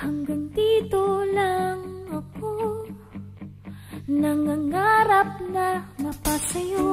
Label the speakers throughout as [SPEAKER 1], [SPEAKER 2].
[SPEAKER 1] Hanggang dito lang ako. Nangangarap na mapasayo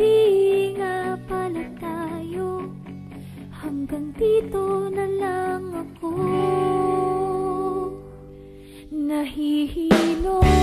[SPEAKER 1] Di nga Hanggang dito na lang ako. Nahihilo.